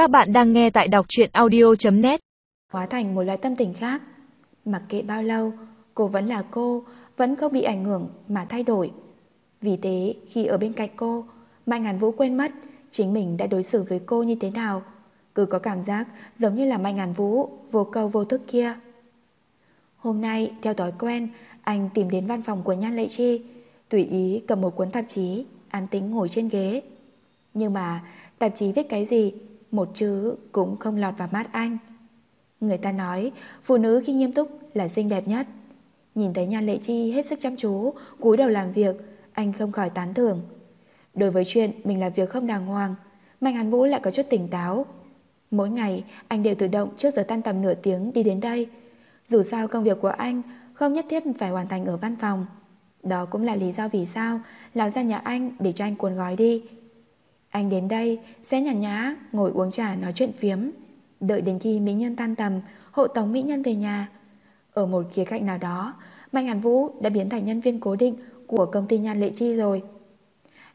Các bạn đang nghe tại đọc truyện audio.net Hóa thành một loại tâm tình khác. Mặc kệ bao lâu, cô vẫn là cô, vẫn không bị ảnh hưởng mà thay đổi. Vì thế, khi ở bên cạnh cô, mai Ngàn Vũ quên mất chính mình đã đối xử với cô như thế nào. Cứ có cảm giác giống như là mai Ngàn Vũ vô câu vô thức kia. Hôm nay, theo thói quen, anh tìm đến văn phòng của Nhan Lệ Chi, tùy ý cầm một cuốn tạp chí, an tính ngồi trên ghế. Nhưng mà tạp chí viết cái gì, một chữ cũng không lọt vào mắt anh. Người ta nói, phụ nữ khi nghiêm túc là xinh đẹp nhất. Nhìn thấy Nhan Lệ Chi hết sức chăm chú, cúi đầu làm việc, anh không khỏi tán thưởng. Đối với chuyện mình làm việc không đàng hoàng, Mạnh Hàn Vũ lại có chút tỉnh táo. Mỗi ngày, anh đều tự động trước giờ tan tầm nửa tiếng đi đến đây. Dù sao công việc của anh không nhất thiết phải hoàn thành ở văn phòng. Đó cũng là lý do vì sao lão ra nhà anh để cho anh cuốn gói đi. Anh đến đây sẽ nhàn nhã ngồi uống trà nói chuyện phiếm, đợi đến khi mỹ nhân tan tầm, hộ tống mỹ nhân về nhà. Ở một khía cạnh nào đó, Mạnh Hàn Vũ đã biến thành nhân viên cố định của công ty Nhan Lệ Chi rồi.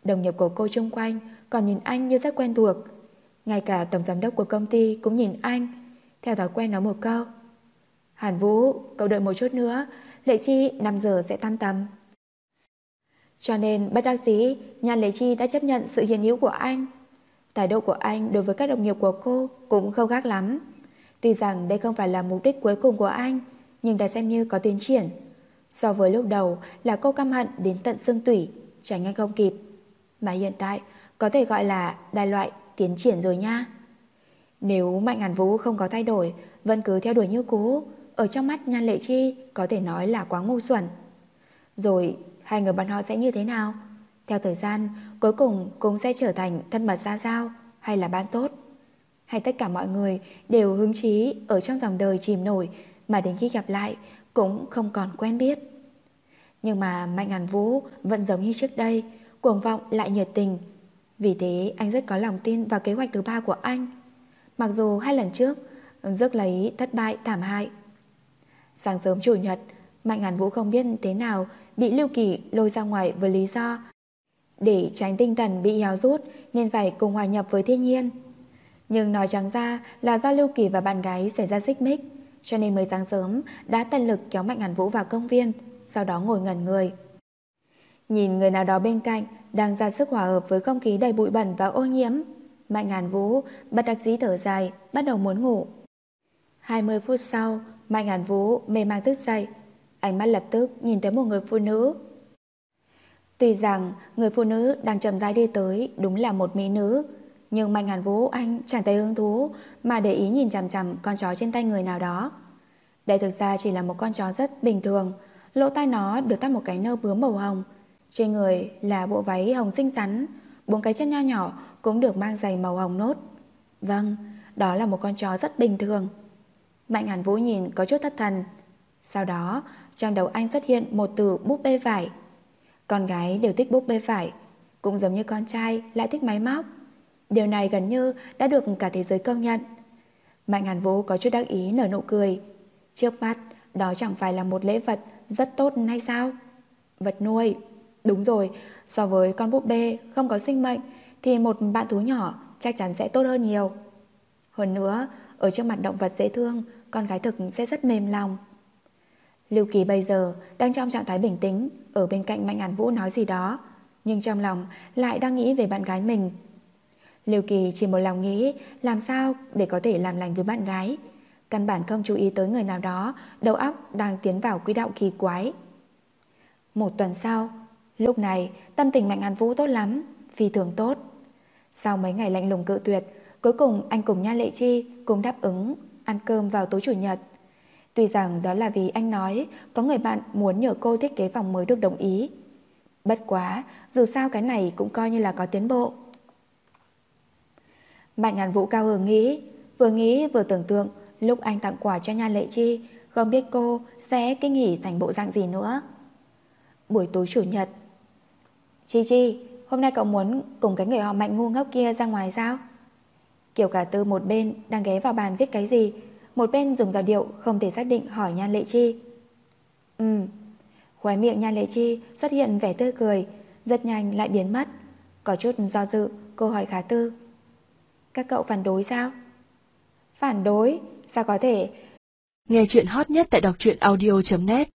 Đồng nghiệp của cô chung quanh còn nhìn anh như rất quen thuộc. Ngay cả tổng giám đốc của công ty cũng nhìn anh, theo thói quen nói một câu. Hàn Vũ, cậu đợi một chút nữa, Lệ Chi 5 giờ sẽ tan tầm. Cho nên bất đắc dĩ, Nhan Lệ Chi đã chấp nhận sự hiền hữu của anh. Thái độ của anh đối với các đồng nghiệp của cô cũng không khác lắm. Tuy rằng đây không phải là mục đích cuối cùng của anh, nhưng đã xem như có tiến triển. So với lúc đầu là cô căm hận đến tận xương tủy, tránh anh không kịp. Mà hiện tại có thể gọi là đại loại tiến triển rồi nha. Nếu Mạnh Hàn Vũ không có thay đổi, vẫn cứ theo đuổi như cũ, ở trong mắt Nhan Lệ Chi có thể nói là quá ngu xuẩn. Rồi hai người bọn họ sẽ như thế nào? Theo thời gian, cuối cùng cũng sẽ trở thành thân mật xa giao hay là ban tốt? Hay tất cả mọi người đều hứng chí ở trong dòng đời chìm nổi mà đến khi gặp lại cũng không còn quen biết. Nhưng mà Mạnh Hàn Vũ vẫn giống như trước đây, cuồng vọng lại nhiệt tình. Vì thế anh rất có lòng tin vào kế hoạch thứ ba của anh. Mặc dù hai lần trước, rước lấy thất bại thảm hại. Sáng sớm chủ nhật, Mạnh Hàn Vũ không biết thế nào bị Lưu Kỳ lôi ra ngoài với lý do để tránh tinh thần bị héo rút nên phải cùng hòa nhập với thiên nhiên. Nhưng nói trắng ra là do Lưu Kỳ và bạn gái xảy ra xích mích, cho nên mới sáng sớm đã tận lực kéo Mạnh Hàn Vũ vào công viên, sau đó ngồi ngẩn người. Nhìn người nào đó bên cạnh đang ra sức hòa hợp với không khí đầy bụi bẩn và ô nhiễm, Mạnh Hàn Vũ bật đặc dí thở dài, bắt đầu muốn ngủ. 20 phút sau, Mạnh Hàn Vũ mê mang thức dậy, ánh mắt lập tức nhìn thấy một người phụ nữ. Tuy rằng người phụ nữ đang chậm rãi đi tới đúng là một mỹ nữ, nhưng Mạnh Hàn Vũ anh chẳng thấy hứng thú mà để ý nhìn chằm chằm con chó trên tay người nào đó. Đây thực ra chỉ là một con chó rất bình thường, lỗ tai nó được tắt một cái nơ bướm màu hồng, trên người là bộ váy hồng xinh xắn, bốn cái chân nho nhỏ cũng được mang giày màu hồng nốt. Vâng, đó là một con chó rất bình thường. Mạnh Hàn Vũ nhìn có chút thất thần. Sau đó, trong đầu anh xuất hiện một từ búp bê vải. Con gái đều thích búp bê vải, cũng giống như con trai lại thích máy móc. Điều này gần như đã được cả thế giới công nhận. Mạnh Hàn Vũ có chút đắc ý nở nụ cười. Trước mắt, đó chẳng phải là một lễ vật rất tốt hay sao? Vật nuôi. Đúng rồi, so với con búp bê không có sinh mệnh thì một bạn thú nhỏ chắc chắn sẽ tốt hơn nhiều. Hơn nữa, ở trước mặt động vật dễ thương, con gái thực sẽ rất mềm lòng. Lưu Kỳ bây giờ đang trong trạng thái bình tĩnh, ở bên cạnh Mạnh Hàn Vũ nói gì đó, nhưng trong lòng lại đang nghĩ về bạn gái mình. Lưu Kỳ chỉ một lòng nghĩ làm sao để có thể làm lành với bạn gái. Căn bản không chú ý tới người nào đó, đầu óc đang tiến vào quỹ đạo kỳ quái. Một tuần sau, lúc này tâm tình Mạnh Hàn Vũ tốt lắm, phi thường tốt. Sau mấy ngày lạnh lùng cự tuyệt, cuối cùng anh cùng Nha Lệ Chi cùng đáp ứng ăn cơm vào tối chủ nhật. Tuy rằng đó là vì anh nói có người bạn muốn nhờ cô thiết kế phòng mới được đồng ý. Bất quá, dù sao cái này cũng coi như là có tiến bộ. Mạnh Hàn Vũ cao hứng nghĩ, vừa nghĩ vừa tưởng tượng lúc anh tặng quà cho Nha Lệ Chi, không biết cô sẽ kinh nghỉ thành bộ dạng gì nữa. Buổi tối chủ nhật Chi Chi, hôm nay cậu muốn cùng cái người họ mạnh ngu ngốc kia ra ngoài sao? Kiều cả tư một bên đang ghé vào bàn viết cái gì, một bên dùng giọng điệu không thể xác định hỏi Nhan Lệ Chi. Ừ, khóe miệng Nhan Lệ Chi xuất hiện vẻ tươi cười, rất nhanh lại biến mất. Có chút do dự, cô hỏi khá tư. Các cậu phản đối sao? Phản đối? Sao có thể? Nghe chuyện hot nhất tại đọc truyện audio.net